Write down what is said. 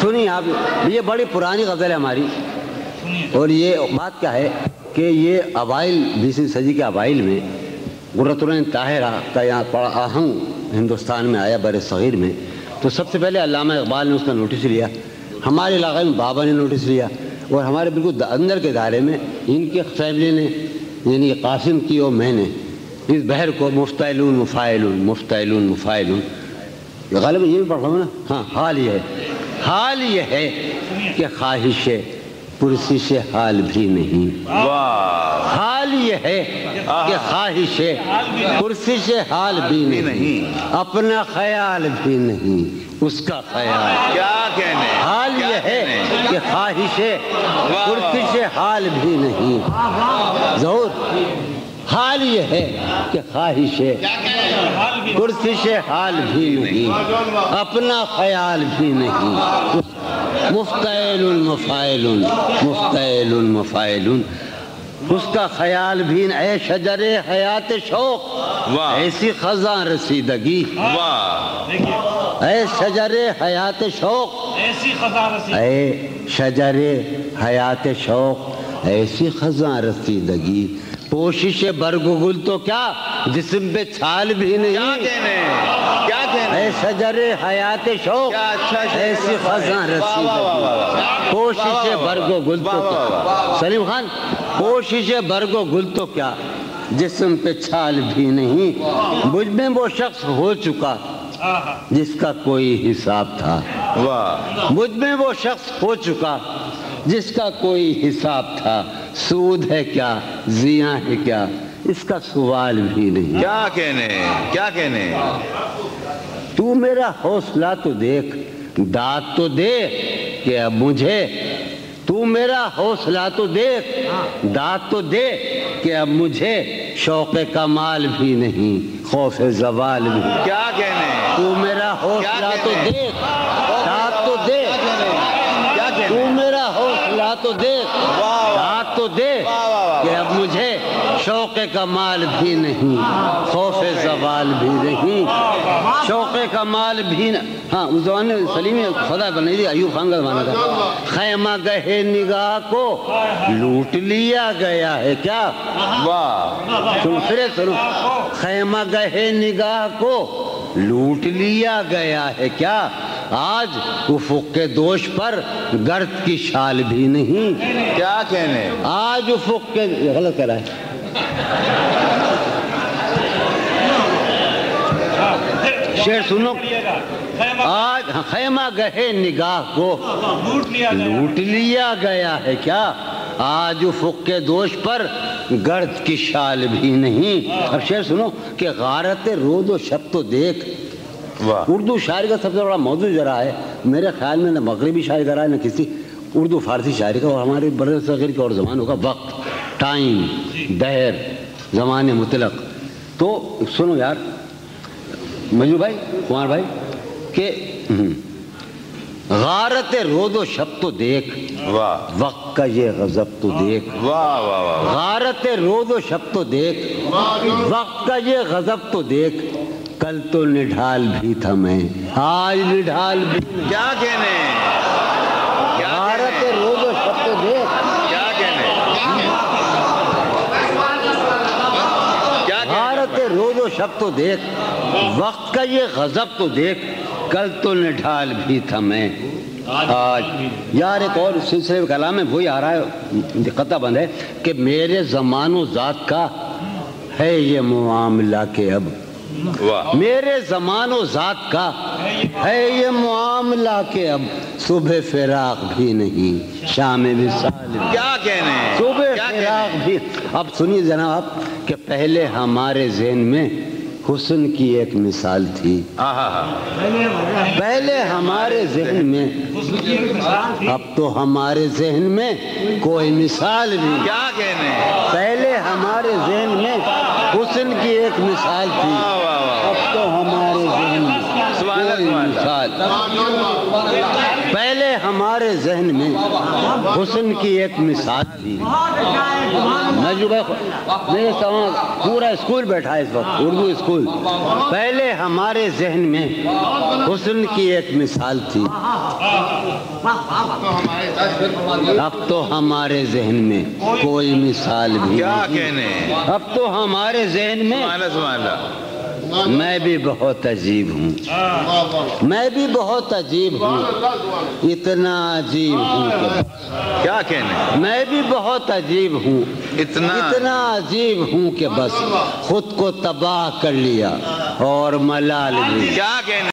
سنیے آپ یہ بڑی پرانی غزل ہے ہماری۔ اور یہ بات کیا ہے کہ یہ اوائل بیسویں صدی کے اوائل میں غرۃ طاہرہ کا یہاں بڑا آہنگ ہندوستان میں آیا بر صغیر میں۔ تو سب سے پہلے علامہ اقبال نے اس کا نوٹس لیا ہمارے علاقے میں بابا نے نوٹس لیا اور ہمارے بالکل اندر کے دائرے میں ان کے فیملی نے یعنی قاسم کی اور میں نے اس بحر کو مفتعلون مفائلون مفتعلون مفائلون غالب یہ بھی پڑھ رہا ہوں نا؟ ہاں حال یہ ہے۔ حال یہ ہے کہ خواہش پرسش حال بھی نہیں۔ واہ۔ حال یہ ہے کہ خواہش پرسش حال بھی نہیں. اپنا خیال بھی نہیں اس کا خیال. کیا کہنے؟ حال یہ ہے؟ کہ خواہش پرسش حال بھی نہیں. ضرور. حال یہ ہے کہ خواہش پرسش حال بھی نہیں. اپنا خیال بھی نہیں. مفتعل مفائل مفتعل مفائل اس کا خیال بھی اے شجر حیات شوق۔ ایسی خزاں رسیدگی اے شجر حیات شوق ایسی خزاں اے شجر حیات شوق ایسی خزاں رسیدگی پوشش برگ گل تو کیا جسم پہ چھال بھی نہیں کیا اے شجر حیات شوق اچھا ایسی خزاں رسیدگی پوشش برگ گل تو کیا سلیم خان پوشش برگ و گل تو کیا؟ جسم پہ چھال بھی نہیں۔ مجھ میں وہ شخص ہو چکا جس کا کوئی حساب تھا۔ مجھ میں وہ شخص ہو چکا جس کا کوئی حساب تھا۔ سود ہے کیا؟ زیاں ہے کیا؟ اس کا سوال بھی نہیں۔ کیا کہنے؟ کیا کہنے؟ تو میرا حوصلہ تو دیکھ داد تو دے کہ اب مجھے تو میرا حوصلہ تو دیکھ داد تو دے کہ اب مجھے شوق کمال بھی نہیں خوف زوال بھی کیا کہنے؟ تو میرا حوصلہ تو؟ دیکھ داد تو کیا تو میرا حوصلہ تو دیکھ۔ داد تو دے واہ، واہ، واہ، کہ اب مجھے شوق کمال بھی نہیں خوف زوال بھی نہیں۔ شوق کمال بھی ہاں اس زمانے میں سلیم خدا بنائی تھی ایوب خان کا زمانہ تھا۔ خیمہ گہے نگاہ کو لوٹ لیا گیا ہے کیا؟ واہ سن پھر سنو۔ خیمہ گہے نگاہ کو لوٹ لیا گیا ہے کیا؟ آج افق کے دوش پر گرد کی شال بھی نہیں۔ کیا کہنے؟ آج افق کے غلط کر رہا ہے۔ شعر سنو۔ آج خیمہ گہے نگاہ کو لوٹ لیا گیا ہے کیا؟ آج افق کے دوش پر گرد کی شال بھی نہیں۔ اب شعر سنو کہ غارت رود و شب تو دیکھ۔ اردو شاعری کا سب سے بڑا موضوع ذرا ہے۔ میرے خیال میں نہ مغربی شاعری کا رہا ہے نہ کسی اردو فارسی شاعری کا اور ہمارے بر صغیر کے اور زمانوں کا وقت ٹائم۔ دہر زمان مطلق۔ تو سنو یار مجھو بھائی کمار بھائی کہ غارت رود و شب تو دیکھ واہ۔ وقت کا یہ غضب تو دیکھ۔ واہ واہ واہ۔ غارت رود و شب تو دیکھ وقت کا یہ غضب تو دیکھ۔ کل تو نڈھال بھی تھا میں آج نڈھال بھی۔ کیا کہنے کیا غارت کہنے رود و شب تو دیکھ کیا کہنے کیا کہنے غارت رود و شب تو دیکھ وقت کا یہ غضب تو دیکھ کل تو نڈھال بھی تھا میں آج یار ایک اور سلسلے کلام ہے وہی آ رہا ہے قطع بند ہے کہ میرے زمان و ذات کا ہے یہ معاملہ کہ اب۔ میرے زمان و ذات کا ہے یہ معاملہ کہ اب۔ صبح فراق بھی نہیں شام وصال کیا کہنے؟ صبح فراق بھی۔ اب سنیے جناب کہ پہلے ہمارے ذہن میں حسن کی ایک مثال تھی۔ پہلے ہمارے ذہن میں اب تو ہمارے ذہن میں کوئی مثال نہیں۔ کیا کہنے پہلے ہمارے ذہن میں حسن کی ایک مثال تھی۔ اب تو ہمارے ذہن میں کوئی۔ مثال۔ ہمارے ذہن میں حسن کی ایک مثال تھی۔ میرے سوال پورا اسکول بیٹھا ہے اس وقت اردو اسکول۔ پہلے ہمارے ذہن میں حسن کی ایک مثال تھی۔ اب تو ہمارے ذہن میں کوئی مثال بھی اب تو ہمارے ذہن میں میں بھی بہت عجیب ہوں۔ میں بھی بہت عجیب ہوں۔ اتنا عجیب ہوں۔ کیا کہنے؟ میں بھی بہت عجیب ہوں۔ اتنا اتنا عجیب ہوں کہ بس خود کو تباہ کر لیا اور ملال بھی۔ کیا کہنے؟